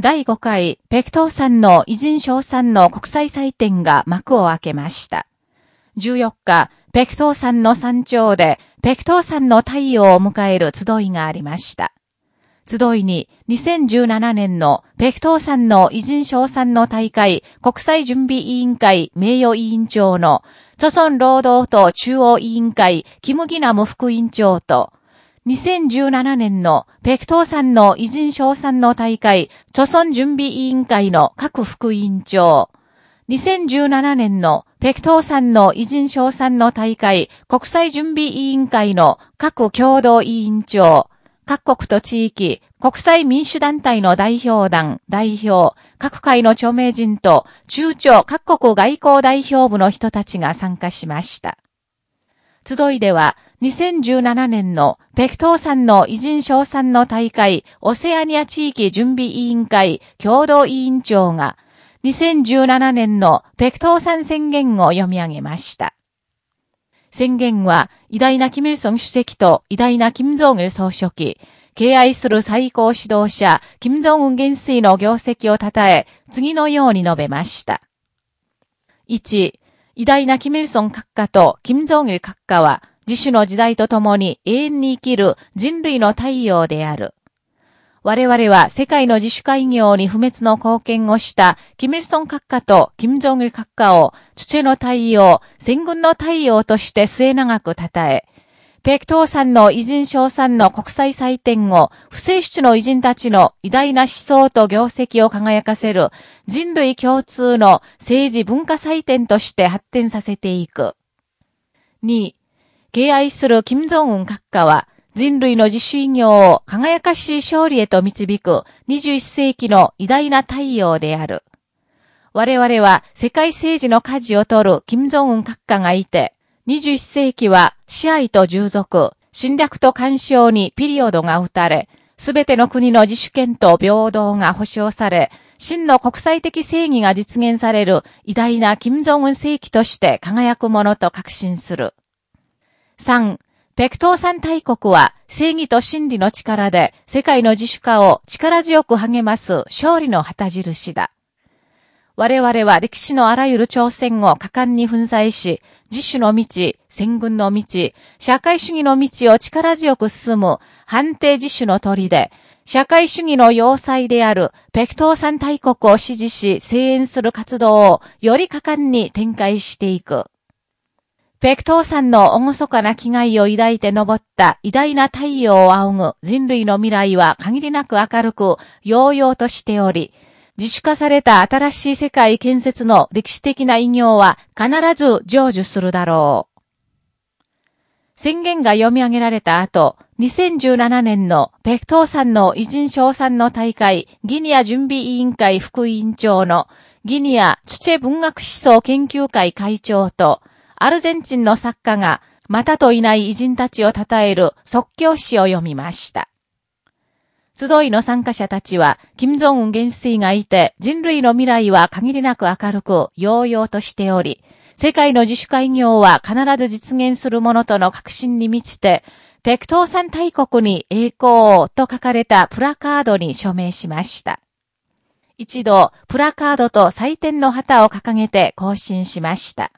第5回、ペクトー山の偉人賞賛の国際祭典が幕を開けました。14日、ペクトー山の山頂で、ペクトー山の太陽を迎える集いがありました。集いに、2017年のペクトー山の偉人賞賛の大会国際準備委員会名誉委員長の、朝鮮労働党中央委員会キムギナム副委員長と、2017年のペクトー山の偉人賞賛の大会、著村準備委員会の各副委員長、2017年のペクトー山の偉人賞賛の大会、国際準備委員会の各共同委員長、各国と地域、国際民主団体の代表団、代表、各界の著名人と中朝各国外交代表部の人たちが参加しました。集いでは、2017年のペクトー山の偉人賞賛の大会オセアニア地域準備委員会共同委員長が2017年のペクトー山宣言を読み上げました。宣言は偉大なキム・イルソン主席と偉大なキム・ジョン・イル総書記、敬愛する最高指導者、キム・ジョン・ウン元帥の業績を称え、次のように述べました。1、偉大なキム・イルソン閣下とキム・ジョン・イル閣下は、自主の時代とともに永遠に生きる人類の太陽である。我々は世界の自主会業に不滅の貢献をしたキム・イルソン閣下とキム・ジョン・イル閣下を、チュチェの太陽、戦軍の太陽として末永く称え、ペクトーさんの偉人賞賛の国際祭典を、不正出の偉人たちの偉大な思想と業績を輝かせる人類共通の政治文化祭典として発展させていく。2、敬愛する金正恩閣下は、人類の自主異業を輝かしい勝利へと導く21世紀の偉大な太陽である。我々は世界政治の舵を取る金正恩閣下がいて、21世紀は支配と従属、侵略と干渉にピリオドが打たれ、すべての国の自主権と平等が保障され、真の国際的正義が実現される偉大な金正恩世紀として輝くものと確信する。3、ペクトー山大国は正義と真理の力で世界の自主化を力強く励ます勝利の旗印だ。我々は歴史のあらゆる挑戦を果敢に粉砕し、自主の道、戦軍の道、社会主義の道を力強く進む判定自主の鳥で、社会主義の要塞であるペクトー山大国を支持し声援する活動をより果敢に展開していく。ペクトー山の厳かな気概を抱いて登った偉大な太陽を仰ぐ人類の未来は限りなく明るく、揚々としており、自主化された新しい世界建設の歴史的な偉業は必ず成就するだろう。宣言が読み上げられた後、2017年のペクトー山の偉人賞賛の大会ギニア準備委員会副委員長のギニアチュチェ文学思想研究会会長とアルゼンチンの作家がまたといない偉人たちを称える即興詩を読みました。集いの参加者たちは、金正恩元帥がいて、人類の未来は限りなく明るく、揚々としており、世界の自主会業は必ず実現するものとの確信に満ちて、ペクトー山大国に栄光をと書かれたプラカードに署名しました。一度、プラカードと祭典の旗を掲げて行進しました。